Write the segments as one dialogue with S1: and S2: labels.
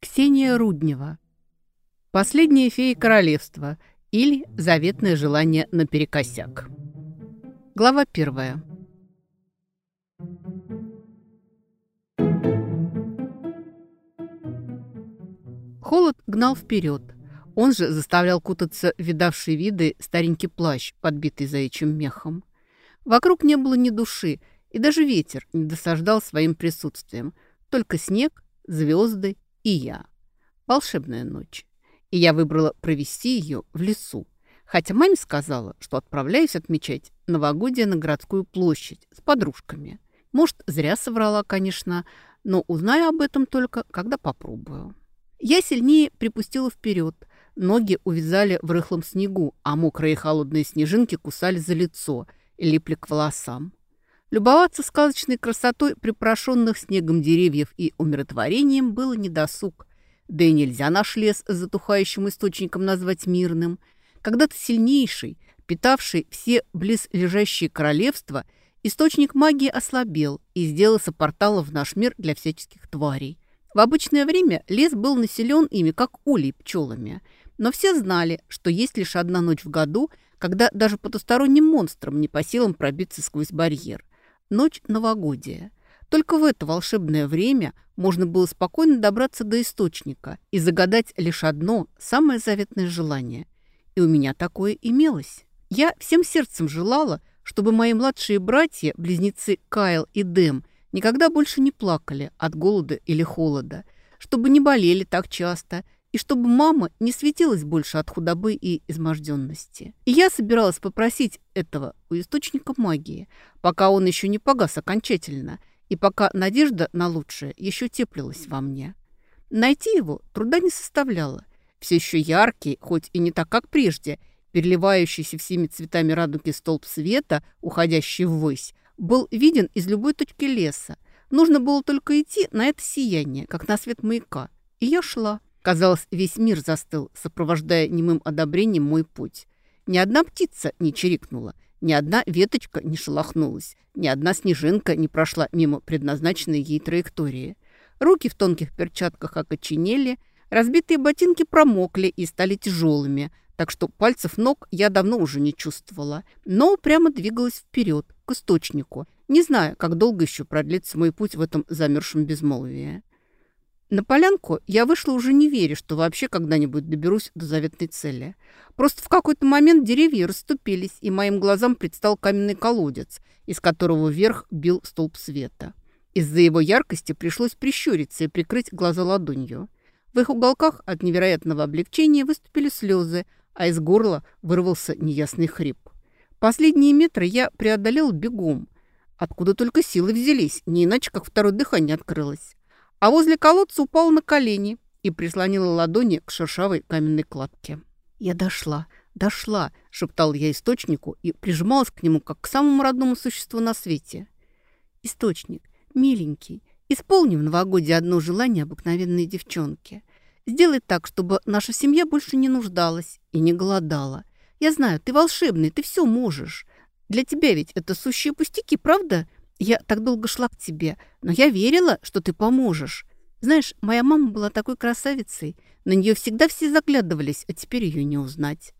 S1: Ксения Руднева. Последняя фея королевства или заветное желание наперекосяк. Глава первая. Холод гнал вперед. Он же заставлял кутаться видавшие виды старенький плащ, подбитый заячьим мехом. Вокруг не было ни души, и даже ветер не досаждал своим присутствием. Только снег, звезды и я. Волшебная ночь. И я выбрала провести ее в лесу. Хотя маме сказала, что отправляюсь отмечать новогодие на городскую площадь с подружками. Может, зря соврала, конечно, но узнаю об этом только, когда попробую. Я сильнее припустила вперед. Ноги увязали в рыхлом снегу, а мокрые холодные снежинки кусали за лицо и липли к волосам. Любоваться сказочной красотой припорошенных снегом деревьев и умиротворением было недосуг. Да и нельзя наш лес затухающим источником назвать мирным. Когда-то сильнейший, питавший все близлежащие королевства, источник магии ослабел и сделался порталом в наш мир для всяческих тварей. В обычное время лес был населен ими, как улей пчелами. Но все знали, что есть лишь одна ночь в году, когда даже потусторонним монстрам не по силам пробиться сквозь барьер ночь новогодия. Только в это волшебное время можно было спокойно добраться до источника и загадать лишь одно, самое заветное желание. И у меня такое имелось. Я всем сердцем желала, чтобы мои младшие братья, близнецы Кайл и Дэм, никогда больше не плакали от голода или холода, чтобы не болели так часто и чтобы мама не светилась больше от худобы и изможденности. И я собиралась попросить этого у источника магии, пока он еще не погас окончательно, и пока надежда на лучшее еще теплилась во мне. Найти его труда не составляло. Все еще яркий, хоть и не так, как прежде, переливающийся всеми цветами радуги столб света, уходящий ввысь, был виден из любой точки леса. Нужно было только идти на это сияние, как на свет маяка. И я шла. Казалось, весь мир застыл, сопровождая немым одобрением мой путь. Ни одна птица не чирикнула, ни одна веточка не шелохнулась, ни одна снежинка не прошла мимо предназначенной ей траектории. Руки в тонких перчатках окоченели, разбитые ботинки промокли и стали тяжелыми, так что пальцев ног я давно уже не чувствовала, но прямо двигалась вперед, к источнику, не зная, как долго еще продлится мой путь в этом замерзшем безмолвии. На полянку я вышла уже не веря, что вообще когда-нибудь доберусь до заветной цели. Просто в какой-то момент деревья расступились, и моим глазам предстал каменный колодец, из которого вверх бил столб света. Из-за его яркости пришлось прищуриться и прикрыть глаза ладонью. В их уголках от невероятного облегчения выступили слезы, а из горла вырвался неясный хрип. Последние метры я преодолел бегом. Откуда только силы взялись, не иначе, как второе дыхание открылось а возле колодца упал на колени и прислонила ладони к шершавой каменной кладке. «Я дошла, дошла», — шептал я источнику и прижималась к нему, как к самому родному существу на свете. «Источник, миленький, исполни в новогодие одно желание обыкновенной девчонки. Сделай так, чтобы наша семья больше не нуждалась и не голодала. Я знаю, ты волшебный, ты все можешь. Для тебя ведь это сущие пустяки, правда?» Я так долго шла к тебе, но я верила, что ты поможешь. Знаешь, моя мама была такой красавицей. На нее всегда все заглядывались, а теперь ее не узнать.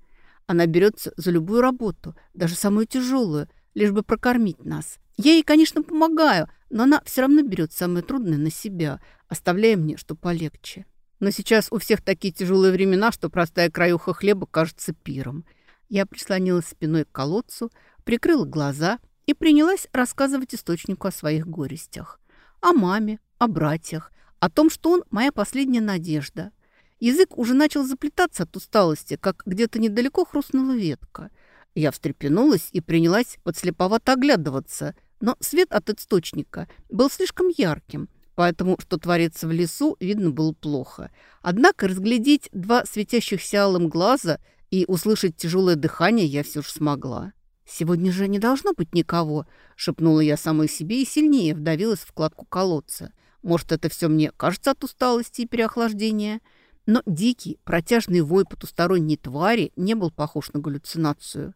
S1: Она берется за любую работу, даже самую тяжелую, лишь бы прокормить нас. Я ей, конечно, помогаю, но она все равно берет самое трудное на себя, оставляя мне, что полегче. Но сейчас у всех такие тяжелые времена, что простая краюха хлеба кажется пиром. Я прислонилась спиной к колодцу, прикрыла глаза – и принялась рассказывать источнику о своих горестях. О маме, о братьях, о том, что он моя последняя надежда. Язык уже начал заплетаться от усталости, как где-то недалеко хрустнула ветка. Я встрепенулась и принялась подслеповато оглядываться, но свет от источника был слишком ярким, поэтому, что творится в лесу, видно было плохо. Однако разглядеть два светящихся алым глаза и услышать тяжелое дыхание я все же смогла. «Сегодня же не должно быть никого», — шепнула я самой себе и сильнее вдавилась в кладку колодца. Может, это все мне кажется от усталости и переохлаждения. Но дикий, протяжный вой потусторонней твари не был похож на галлюцинацию.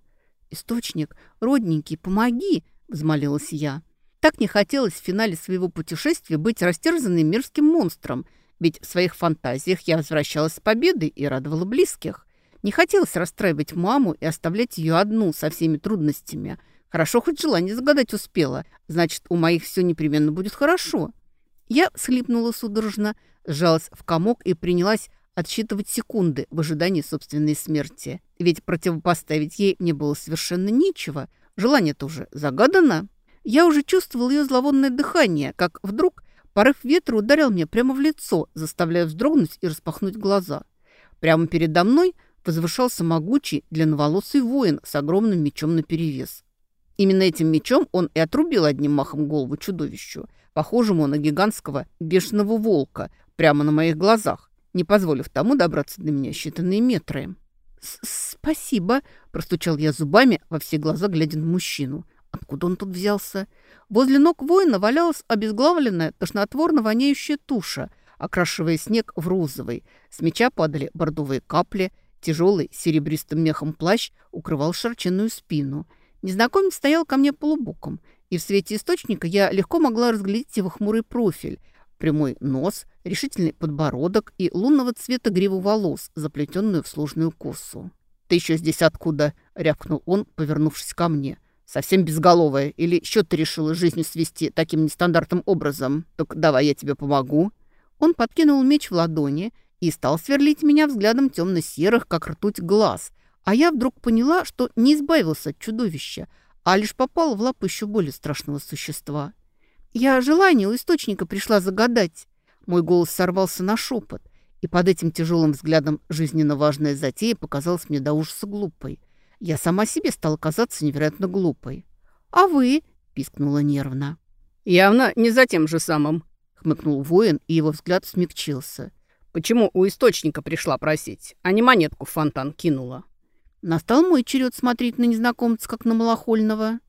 S1: «Источник, родненький, помоги!» – взмолилась я. Так не хотелось в финале своего путешествия быть растерзанным мирским монстром, ведь в своих фантазиях я возвращалась с победой и радовала близких. Не хотелось расстраивать маму и оставлять ее одну со всеми трудностями. Хорошо, хоть желание загадать успела. Значит, у моих все непременно будет хорошо. Я схлипнула судорожно, сжалась в комок и принялась отсчитывать секунды в ожидании собственной смерти. Ведь противопоставить ей мне было совершенно нечего. Желание тоже загадано. Я уже чувствовал ее зловонное дыхание, как вдруг порыв ветра ударил мне прямо в лицо, заставляя вздрогнуть и распахнуть глаза. Прямо передо мной возвышался могучий длинноволосый воин с огромным мечом наперевес. Именно этим мечом он и отрубил одним махом голову чудовищу, похожему на гигантского бешеного волка, прямо на моих глазах, не позволив тому добраться до меня считанные метры. «Спасибо», – простучал я зубами во все глаза, глядя на мужчину – Откуда он тут взялся? Возле ног воина валялась обезглавленная, тошнотворно воняющая туша, окрашивая снег в розовый. С меча падали бордовые капли, тяжелый серебристым мехом плащ укрывал широченную спину. Незнакомец стоял ко мне полубоком, и в свете источника я легко могла разглядеть его хмурый профиль, прямой нос, решительный подбородок и лунного цвета гриву волос, заплетенную в сложную косу. «Ты еще здесь откуда?» — рявкнул он, повернувшись ко мне. Совсем безголовая? Или счет ты решила жизнь свести таким нестандартным образом? Так давай я тебе помогу». Он подкинул меч в ладони и стал сверлить меня взглядом темно-серых, как ртуть, глаз. А я вдруг поняла, что не избавился от чудовища, а лишь попал в лапы еще более страшного существа. Я желание у источника пришла загадать. Мой голос сорвался на шепот, и под этим тяжелым взглядом жизненно важная затея показалась мне до ужаса глупой. Я сама себе стала казаться невероятно глупой. «А вы?» – пискнула нервно.
S2: «Явно не за тем же самым», – хмыкнул воин, и его взгляд смягчился. «Почему у источника пришла просить, а не монетку в фонтан кинула?»
S1: Настал мой черед смотреть на незнакомца, как на малохольного.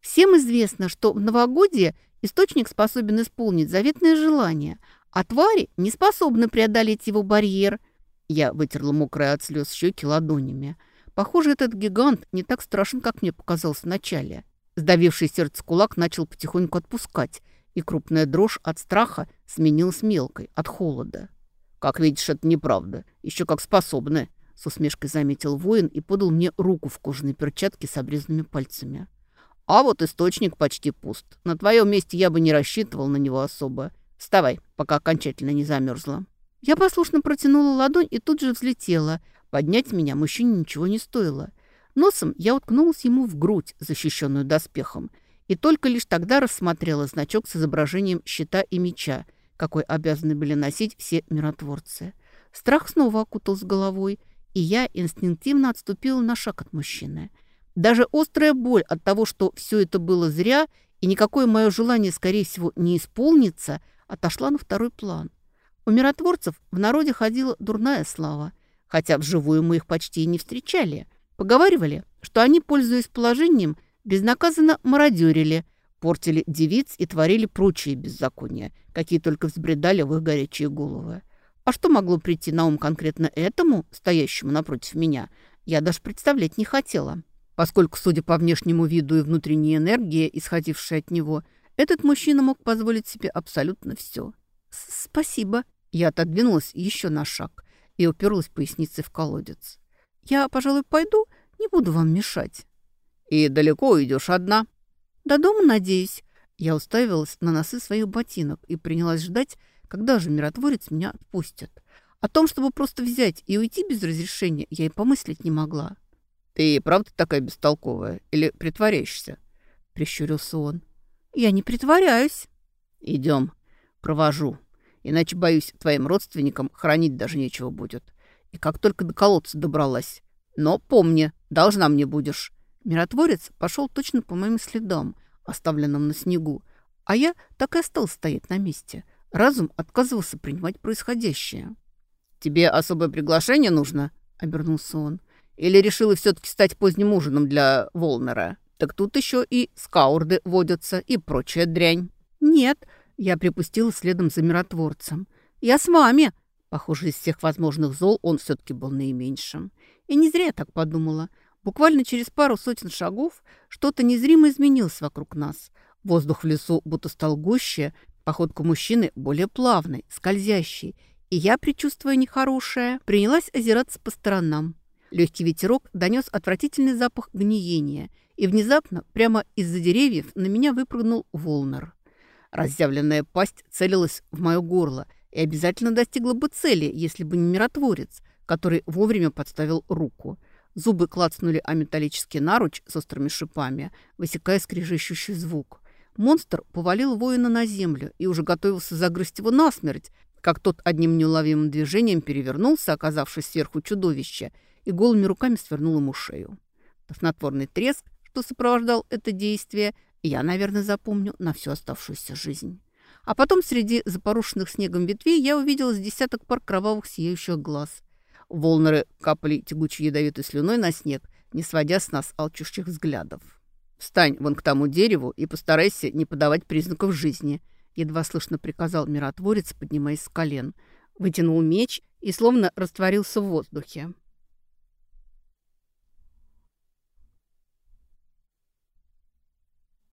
S1: Всем известно, что в новогодие источник способен исполнить заветное желание, а твари не способны преодолеть его барьер. Я вытерла мокрые от слез щеки ладонями. Похоже, этот гигант не так страшен, как мне показалось вначале. Сдавивший сердце кулак начал потихоньку отпускать, и крупная дрожь от страха сменилась мелкой, от холода. «Как видишь, это неправда. Еще как способны», — с усмешкой заметил воин и подал мне руку в кожаной перчатке с обрезанными пальцами. «А вот источник почти пуст. На твоем месте я бы не рассчитывал на него особо. Вставай, пока окончательно не замерзла». Я послушно протянула ладонь и тут же взлетела — Поднять меня мужчине ничего не стоило. Носом я уткнулась ему в грудь, защищенную доспехом, и только лишь тогда рассмотрела значок с изображением щита и меча, какой обязаны были носить все миротворцы. Страх снова окутал с головой, и я инстинктивно отступила на шаг от мужчины. Даже острая боль от того, что все это было зря, и никакое мое желание, скорее всего, не исполнится, отошла на второй план. У миротворцев в народе ходила дурная слава – хотя вживую мы их почти и не встречали. Поговаривали, что они, пользуясь положением, безнаказанно мародерили, портили девиц и творили прочие беззакония, какие только взбредали в их горячие головы. А что могло прийти на ум конкретно этому, стоящему напротив меня, я даже представлять не хотела. Поскольку, судя по внешнему виду и внутренней энергии, исходившей от него, этот мужчина мог позволить себе абсолютно все. «Спасибо». Я отодвинулась еще на шаг и уперлась поясницей в колодец. «Я, пожалуй, пойду, не буду вам мешать».
S2: «И далеко уйдешь одна?»
S1: «До дома, надеюсь». Я уставилась на носы своих ботинок и принялась ждать, когда же миротворец меня отпустит. О том, чтобы просто взять и уйти без разрешения, я и помыслить не могла.
S2: «Ты правда такая бестолковая? Или притворяешься?» — прищурился он.
S1: «Я не притворяюсь».
S2: «Идем, провожу». Иначе, боюсь, твоим родственникам хранить даже нечего будет. И как только до колодца добралась. Но помни, должна мне будешь».
S1: Миротворец пошел точно по моим следам, оставленным на снегу, а я так и остался стоять на месте. Разум отказывался принимать происходящее.
S2: «Тебе особое приглашение нужно?» — обернулся он. «Или решила все-таки стать поздним ужином для Волнера? Так тут еще и скаурды водятся и прочая дрянь».
S1: «Нет», Я припустила следом за миротворцем. «Я с вами!» Похоже, из всех возможных зол он все-таки был наименьшим. И не зря я так подумала. Буквально через пару сотен шагов что-то незримо изменилось вокруг нас. Воздух в лесу будто стал гуще, походка мужчины более плавной, скользящей. И я, предчувствуя нехорошее, принялась озираться по сторонам. Легкий ветерок донес отвратительный запах гниения, и внезапно прямо из-за деревьев на меня выпрыгнул Волнер. Разъявленная пасть целилась в мое горло и обязательно достигла бы цели, если бы не миротворец, который вовремя подставил руку. Зубы клацнули о металлический наруч с острыми шипами, высекая скрежещущий звук. Монстр повалил воина на землю и уже готовился загрызть его насмерть, как тот одним неуловимым движением перевернулся, оказавшись сверху чудовища, и голыми руками свернул ему шею. Тошнотворный треск, что сопровождал это действие, я, наверное, запомню на всю оставшуюся жизнь. А потом среди запорошенных снегом ветвей я увидела с десяток пар кровавых сияющих глаз. Волнеры капали тягучей ядовитой слюной на снег, не сводя с нас алчущих взглядов. «Встань вон к тому дереву и постарайся не подавать признаков жизни», едва слышно приказал миротворец, поднимаясь с колен. Вытянул меч и словно растворился в воздухе.